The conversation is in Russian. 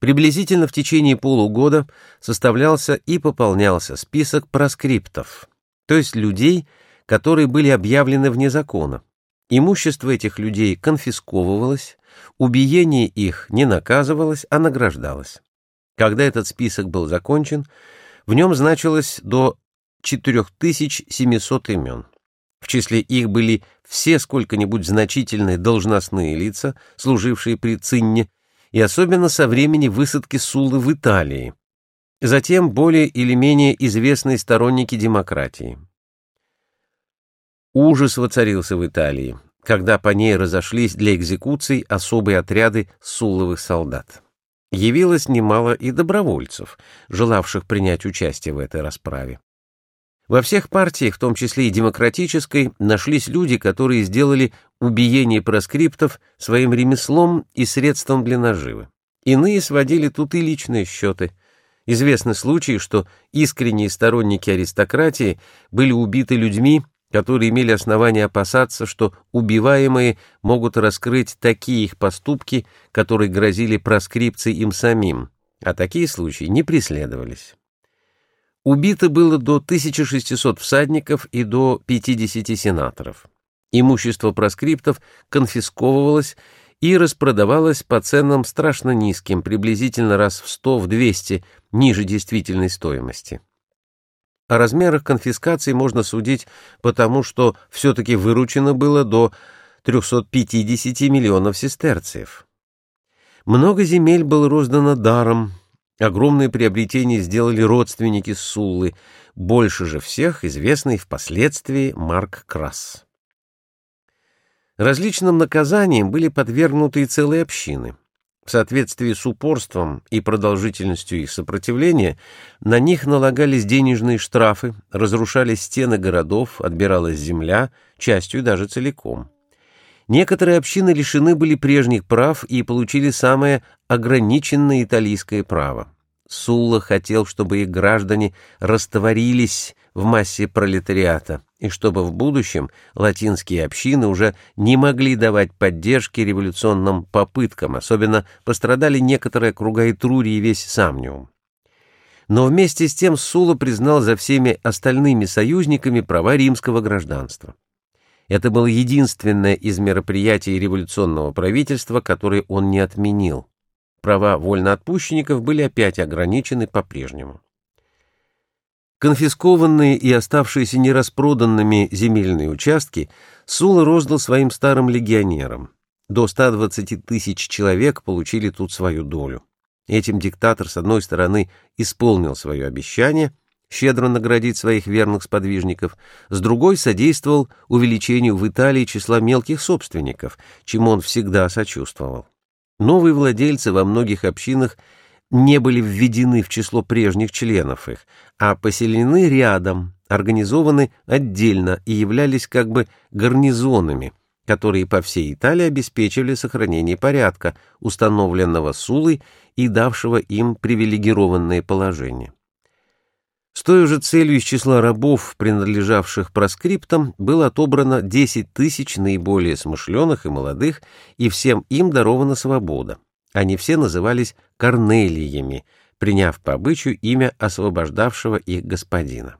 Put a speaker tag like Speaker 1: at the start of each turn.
Speaker 1: Приблизительно в течение полугода составлялся и пополнялся список проскриптов, то есть людей, которые были объявлены вне закона. Имущество этих людей конфисковывалось, убиение их не наказывалось, а награждалось. Когда этот список был закончен, в нем значилось до 4700 имен. В числе их были все сколько-нибудь значительные должностные лица, служившие при Цинне, и особенно со времени высадки Суллы в Италии. Затем более или менее известные сторонники демократии. Ужас воцарился в Италии, когда по ней разошлись для экзекуций особые отряды сулловых солдат. Явилось немало и добровольцев, желавших принять участие в этой расправе. Во всех партиях, в том числе и демократической, нашлись люди, которые сделали убиение проскриптов своим ремеслом и средством для наживы. Иные сводили тут и личные счеты. Известны случаи, что искренние сторонники аристократии были убиты людьми, которые имели основания опасаться, что убиваемые могут раскрыть такие их поступки, которые грозили проскрипцией им самим, а такие случаи не преследовались. Убито было до 1600 всадников и до 50 сенаторов. Имущество проскриптов конфисковывалось и распродавалось по ценам страшно низким, приблизительно раз в 100-200 ниже действительной стоимости. О размерах конфискации можно судить потому, что все-таки выручено было до 350 миллионов сестерциев. Много земель было роздано даром, Огромные приобретения сделали родственники Суллы, больше же всех известный впоследствии Марк Крас. Различным наказаниям были подвергнуты и целые общины. В соответствии с упорством и продолжительностью их сопротивления на них налагались денежные штрафы, разрушались стены городов, отбиралась земля, частью даже целиком. Некоторые общины лишены были прежних прав и получили самое ограниченное итальянское право. Сулла хотел, чтобы их граждане растворились в массе пролетариата, и чтобы в будущем латинские общины уже не могли давать поддержки революционным попыткам, особенно пострадали некоторые круга Этрурии и весь Самниум. Но вместе с тем Сула признал за всеми остальными союзниками права римского гражданства. Это было единственное из мероприятий революционного правительства, которое он не отменил. Права вольноотпущенников были опять ограничены по-прежнему. Конфискованные и оставшиеся нераспроданными земельные участки Сула роздал своим старым легионерам. До 120 тысяч человек получили тут свою долю. Этим диктатор, с одной стороны, исполнил свое обещание, щедро наградить своих верных сподвижников, с другой содействовал увеличению в Италии числа мелких собственников, чему он всегда сочувствовал. Новые владельцы во многих общинах не были введены в число прежних членов их, а поселены рядом, организованы отдельно и являлись как бы гарнизонами, которые по всей Италии обеспечивали сохранение порядка, установленного Сулой и давшего им привилегированное положение. С той же целью из числа рабов, принадлежавших проскриптам, было отобрано 10 тысяч наиболее смышленых и молодых, и всем им дарована свобода. Они все назывались Корнелиями, приняв по обычаю имя освобождавшего их господина.